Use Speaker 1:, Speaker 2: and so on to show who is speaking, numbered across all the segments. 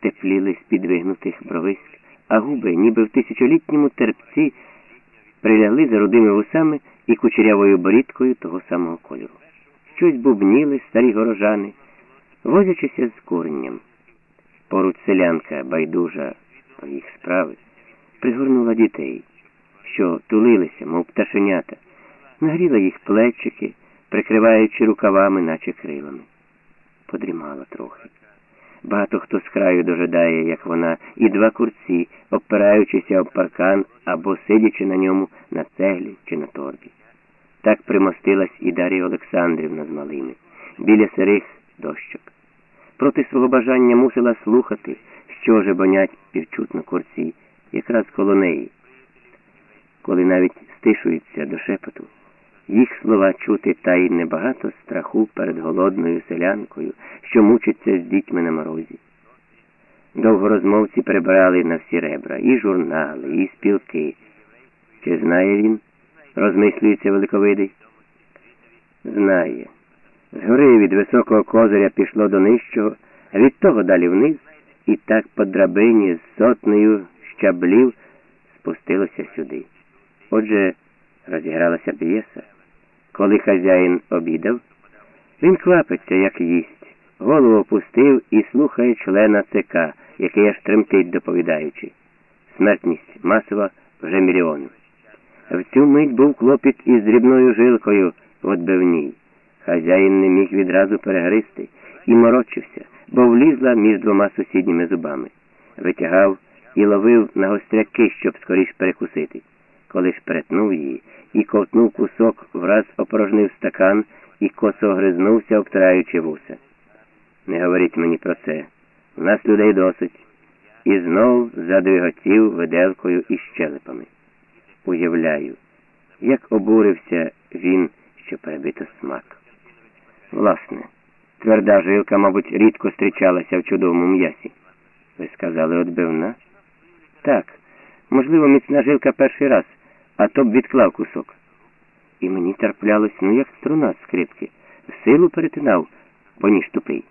Speaker 1: тепліли з підвигнутих бровиськ, а губи, ніби в тисячолітньому терпці, прилягли за рудими вусами і кучерявою борідкою того самого кольору. Щось бубніли старі горожани, возячися з куренням. Поруч селянка, байдужа про їх справи, пригорнула дітей, що тулилися, мов пташенята, нагріла їх плечики, прикриваючи рукавами, наче крилами. Подрімала трохи. Багато хто з краю дожидає, як вона, і два курці, обпираючися об паркан або сидячи на ньому на цеглі чи на торбі. Так примостилась і Дар'я Олександрівна з малими, біля сирих дощок. Проти свого бажання мусила слухати, що жебонять півчутно курці, якраз коло неї. Коли навіть стишуються до шепоту, їх слова чути та й небагато страху перед голодною селянкою, що мучиться з дітьми на морозі. Довгорозмовці прибрали на всі ребра і журнали, і спілки. Чи знає він? розмислюється Великовидий. Знає. Згори від високого козиря пішло до нижчого, а від того далі вниз, і так по драбині з сотнею щаблів спустилося сюди. Отже, розігралася п'єса. Коли хазяїн обідав, він квапиться, як їсть, голову опустив і слухає члена ЦК, який аж тремтить, доповідаючи. Смертність масова вже мільйон. В цю мить був клопіт із дрібною жилкою в отбивній. Хазяїн не міг відразу перегристи і морочився, бо влізла між двома сусідніми зубами. Витягав і ловив на гостряки, щоб скоріш перекусити. Коли ж перетнув її і ковтнув кусок, враз опорожнив стакан і косо огризнувся, обтираючи вуса. Не говоріть мені про це. У нас людей досить. І знов задвиготів виделкою і щелепами. Уявляю, як обурився він, що перебито смак. Власне, тверда жилка, мабуть, рідко зустрічалася в чудовому м'ясі. Ви сказали, отбивна? Так, можливо, міцна жилка перший раз, а то б відклав кусок. І мені терплялось, ну як струна з скрипки, силу перетинав, бо ніж тупий.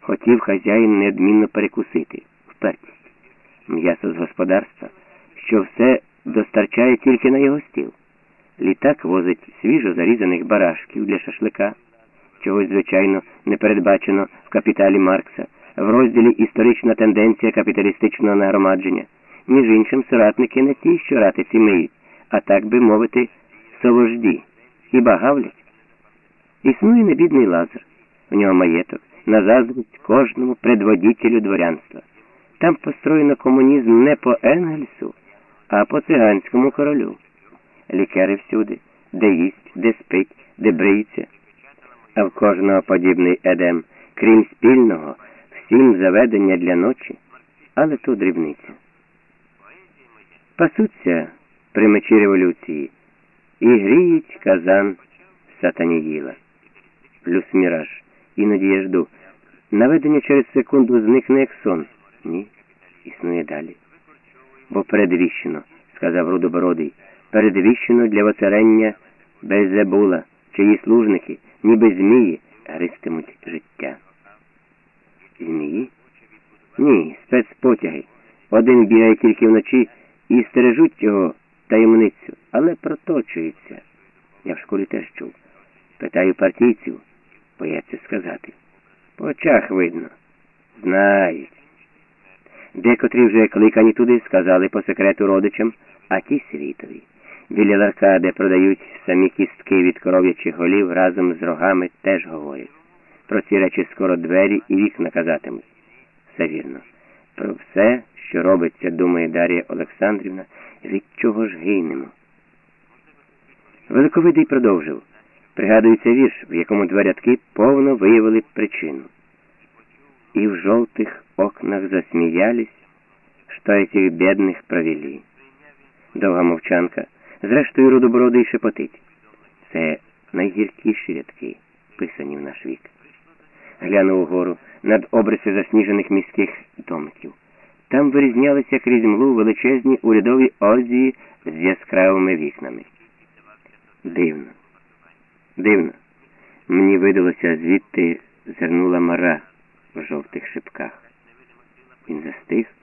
Speaker 1: Хотів хазяїн неодмінно перекусити, впертість. М'ясо з господарства, що все достарчає тільки на його стіл. Літак возить свіжо зарізаних барашків для шашлика, чогось, звичайно, не передбачено в капіталі Маркса, в розділі Історична тенденція капіталістичного нагромадження. Між іншим, соратники не ті, що ратиці миють, а так би мовити, совожді, хіба гавлять. Існує небідний лазер, у нього маєток, на заздрість кожному предводітелю дворянства. Там построєно комунізм не по Енгельсу, а по циганському королю. Лікари всюди, де їсть, де спить, де бриється. А в кожного подібний едем, крім спільного, всім заведення для ночі, але то дрібниця. Пасуться при мечі революції і гріють казан сатаніїла. Плюс міраж. Іноді я жду. Наведення через секунду зникне як сон. Ні, існує далі. Бо передвіщено, сказав Рудобородий, передвіщено для воцарення Беззебула, чиї служники, ніби змії, гристимуть життя. Змії? Ні, спецпотяги. Один бігає тільки вночі і стережуть його таємницю, але проточується. Я в школі теж чув. Питаю партійців, бояться сказати. По очах видно. Знають. Декотрі вже кликані туди, сказали по секрету родичам, а ті світові. Біля ларка, де продають самі кістки від коров'ячих голів, разом з рогами теж говорять. Про ці речі скоро двері і вікна казатимуть. Все вірно. Про все, що робиться, думає Дар'я Олександрівна, від чого ж гинемо. Великовидий продовжив. Пригадується вірш, в якому два рядки повно виявили причину. И в желтых окнах засміялись, що этих бідних провели. Довга мовчанка, зрештою рудобородий шепотить. Це найгіркіші рядки, писані в наш вік. Глянув угору над обриси засніжених міських домиків. Там вирізнялися крізь млу величезні урядові ордії з яскравими вікнами. Дивно, дивно. Мені видалося, звідти зернула мара в жовтих шипках. Він застиг.